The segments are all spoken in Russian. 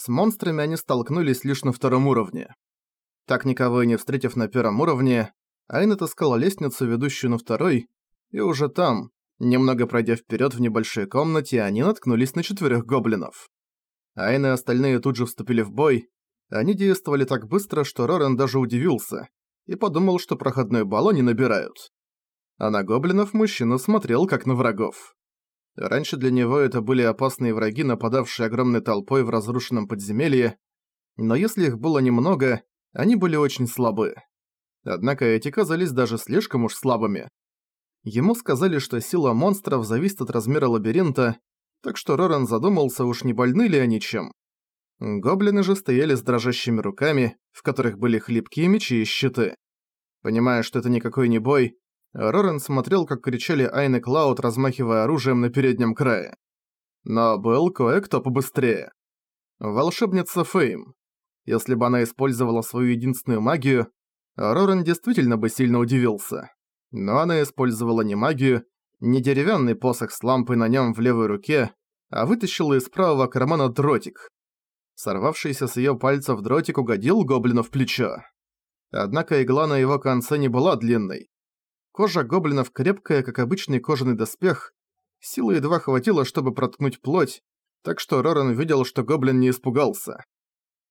С монстрами они столкнулись лишь на втором уровне. Так никого и не встретив на первом уровне, Айн отыскала лестницу, ведущую на второй, и уже там, немного пройдя вперед в небольшой комнате, они наткнулись на четверых гоблинов. Айн и остальные тут же вступили в бой. Они действовали так быстро, что Рорен даже удивился и подумал, что проходной балл они набирают. А на гоблинов мужчина смотрел как на врагов. Раньше для него это были опасные враги, нападавшие огромной толпой в разрушенном подземелье, но если их было немного, они были очень слабы. Однако эти казались даже слишком уж слабыми. Ему сказали, что сила монстров зависит от размера лабиринта, так что Роран задумался, уж не больны ли они чем. Гоблины же стояли с дрожащими руками, в которых были хлипкие мечи и щиты. Понимая, что это никакой не бой, Рорен смотрел, как кричали Айн и Клауд, размахивая оружием на переднем крае. Но был кое-кто побыстрее. Волшебница Фейм. Если бы она использовала свою единственную магию, Рорен действительно бы сильно удивился. Но она использовала не магию, не деревянный посох с лампой на нем в левой руке, а вытащила из правого кармана дротик. Сорвавшийся с ее пальцев дротик угодил гоблину в плечо. Однако игла на его конце не была длинной. Кожа гоблинов крепкая, как обычный кожаный доспех. Силы едва хватило, чтобы проткнуть плоть, так что Роран видел, что гоблин не испугался.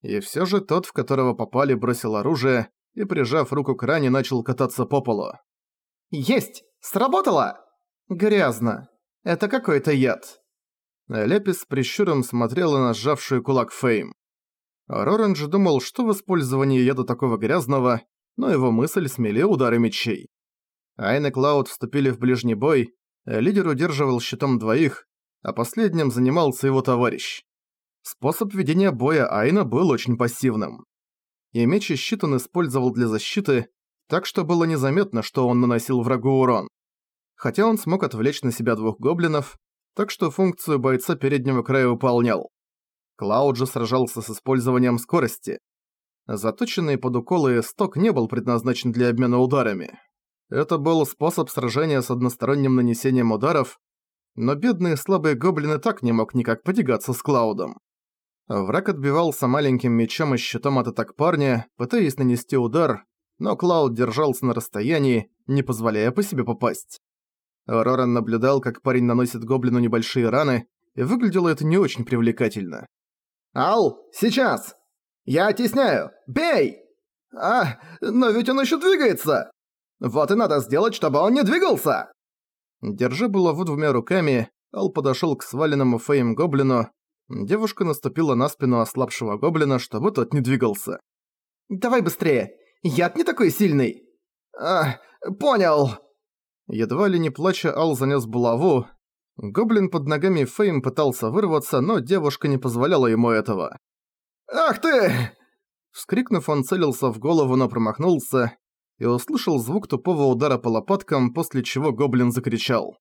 И всё же тот, в которого попали, бросил оружие и, прижав руку к ране, начал кататься по полу. «Есть! Сработало!» «Грязно. Это какой-то яд». Лепис с прищуром смотрела на сжавшую кулак Фейм. Роран же думал, что в использовании яда такого грязного, но его мысль смели удары мечей. Айн и Клауд вступили в ближний бой, лидер удерживал щитом двоих, а последним занимался его товарищ. Способ ведения боя Айна был очень пассивным. И меч и щит он использовал для защиты, так что было незаметно, что он наносил врагу урон. Хотя он смог отвлечь на себя двух гоблинов, так что функцию бойца переднего края выполнял. Клауд же сражался с использованием скорости. Заточенный под уколы сток не был предназначен для обмена ударами. Это был способ сражения с односторонним нанесением ударов, но бедные слабые гоблины так не мог никак потягаться с Клаудом. Враг отбивался маленьким мечом и щитом от атак парня, пытаясь нанести удар, но Клауд держался на расстоянии, не позволяя по себе попасть. Роран наблюдал, как парень наносит гоблину небольшие раны, и выглядело это не очень привлекательно. «Ал, сейчас! Я оттесняю! Бей! А, но ведь он еще двигается!» Вот и надо сделать, чтобы он не двигался!» Держа булаву двумя руками, Ал подошёл к сваленному Фейм гоблину. Девушка наступила на спину ослабшего гоблина, чтобы тот не двигался. «Давай быстрее! Яд не такой сильный!» «А, понял!» Едва ли не плача, Ал занёс булаву. Гоблин под ногами Фейм пытался вырваться, но девушка не позволяла ему этого. «Ах ты!» Вскрикнув, он целился в голову, но промахнулся и услышал звук тупого удара по лопаткам, после чего гоблин закричал.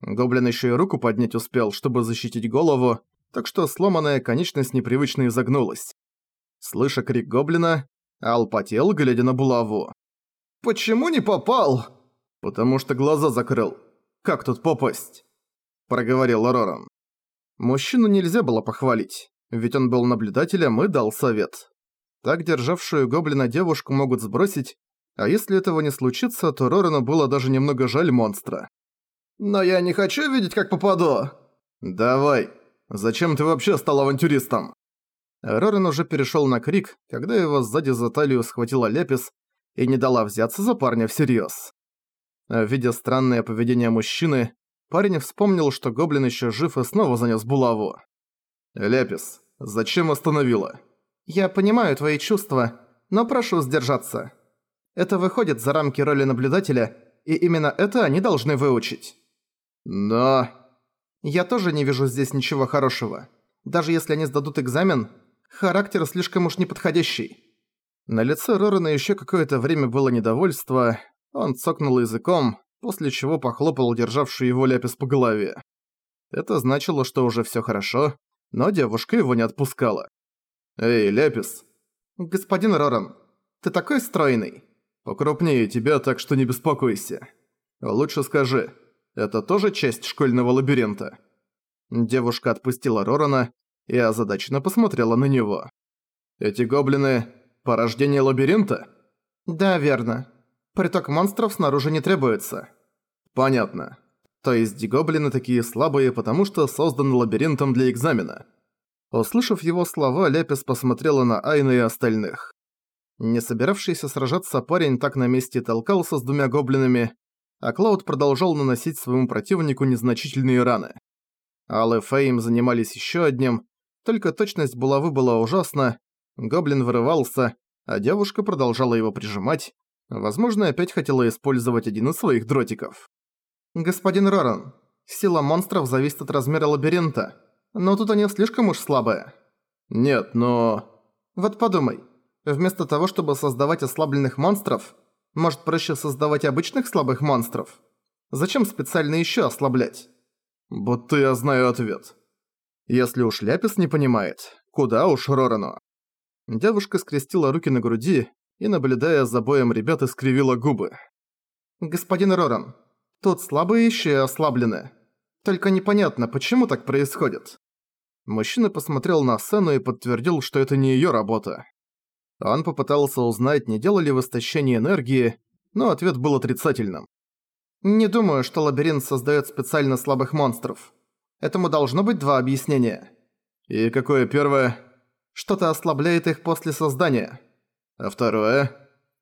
Гоблин еще и руку поднять успел, чтобы защитить голову, так что сломанная конечность непривычно изогнулась. Слыша крик гоблина, Ал потел, глядя на булаву. «Почему не попал?» «Потому что глаза закрыл. Как тут попасть?» Проговорил Роран. Мужчину нельзя было похвалить, ведь он был наблюдателем и дал совет. Так державшую гоблина девушку могут сбросить, а если этого не случится, то Рорану было даже немного жаль монстра. «Но я не хочу видеть, как попаду!» «Давай! Зачем ты вообще стал авантюристом?» Роран уже перешёл на крик, когда его сзади за талию схватила Лепис и не дала взяться за парня всерьёз. Видя странное поведение мужчины, парень вспомнил, что гоблин ещё жив и снова занёс булаву. «Лепис, зачем остановила?» «Я понимаю твои чувства, но прошу сдержаться. Это выходит за рамки роли наблюдателя, и именно это они должны выучить. Но... Я тоже не вижу здесь ничего хорошего. Даже если они сдадут экзамен, характер слишком уж неподходящий. На лице Рорана еще какое-то время было недовольство, он цокнул языком, после чего похлопал державшую его ляпис по голове. Это значило, что уже все хорошо, но девушка его не отпускала. «Эй, Ляпис!» «Господин Роран, ты такой стройный!» Покрупнее тебя, так что не беспокойся. Лучше скажи, это тоже часть школьного лабиринта?» Девушка отпустила Рорана, и озадаченно посмотрела на него. «Эти гоблины – порождение лабиринта?» «Да, верно. Приток монстров снаружи не требуется». «Понятно. То есть гоблины такие слабые, потому что созданы лабиринтом для экзамена». Услышав его слова, Лепис посмотрела на Айна и остальных. Не собиравшийся сражаться парень так на месте толкался с двумя гоблинами, а Клауд продолжал наносить своему противнику незначительные раны. Аллы Фейм занимались еще одним, только точность булавы была ужасна, гоблин вырывался, а девушка продолжала его прижимать, возможно, опять хотела использовать один из своих дротиков. «Господин Роран, сила монстров зависит от размера лабиринта. Но тут они слишком уж слабые. Нет, но... Вот подумай. Вместо того, чтобы создавать ослабленных монстров, может проще создавать обычных слабых монстров? Зачем специально еще ослаблять? Будто я знаю ответ. Если уж Ляпис не понимает, куда уж Рорану. Девушка скрестила руки на груди и, наблюдая за боем ребят, искривила губы. «Господин Роран, тут слабые еще и ослаблены. Только непонятно, почему так происходит. Мужчина посмотрел на сцену и подтвердил, что это не её работа. Он попытался узнать, не делали в истощении энергии, но ответ был отрицательным. «Не думаю, что лабиринт создаёт специально слабых монстров. Этому должно быть два объяснения». «И какое первое?» «Что-то ослабляет их после создания». «А второе?»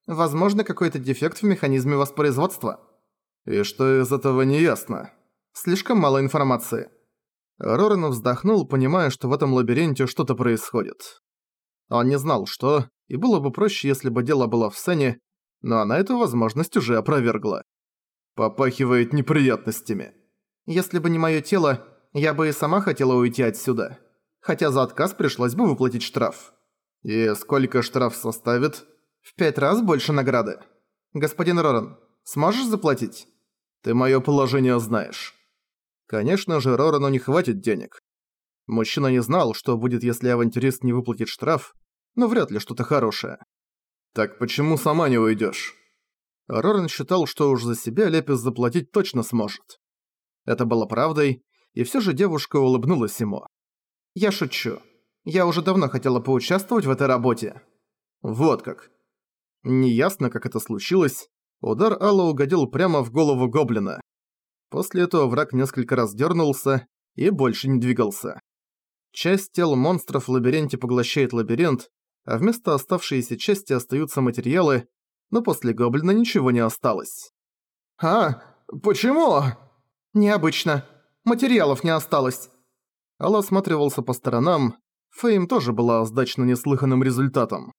«Возможно, какой-то дефект в механизме воспроизводства». «И что из этого не ясно?» «Слишком мало информации». Рорен вздохнул, понимая, что в этом лабиринте что-то происходит. Он не знал, что, и было бы проще, если бы дело было в сцене, но она эту возможность уже опровергла. Попахивает неприятностями. Если бы не моё тело, я бы и сама хотела уйти отсюда. Хотя за отказ пришлось бы выплатить штраф. И сколько штраф составит? В пять раз больше награды. Господин Роран, сможешь заплатить? Ты моё положение знаешь. Конечно же, Рорану не хватит денег. Мужчина не знал, что будет, если авантюрист не выплатит штраф, но вряд ли что-то хорошее. Так почему сама не уйдешь? Роран считал, что уж за себя Лепис заплатить точно сможет. Это было правдой, и все же девушка улыбнулась ему. «Я шучу. Я уже давно хотела поучаствовать в этой работе». Вот как. Неясно, как это случилось. Удар Алла угодил прямо в голову гоблина. После этого враг несколько раз дернулся и больше не двигался. Часть тел монстров в лабиринте поглощает лабиринт, а вместо оставшейся части остаются материалы, но после гоблина ничего не осталось. «А, почему?» «Необычно. Материалов не осталось». Алла осматривался по сторонам, Фейм тоже была сдачна неслыханным результатом.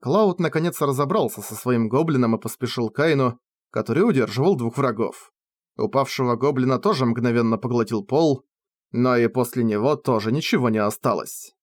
Клауд наконец разобрался со своим гоблином и поспешил к Айну, который удерживал двух врагов. Упавшего гоблина тоже мгновенно поглотил пол, но и после него тоже ничего не осталось.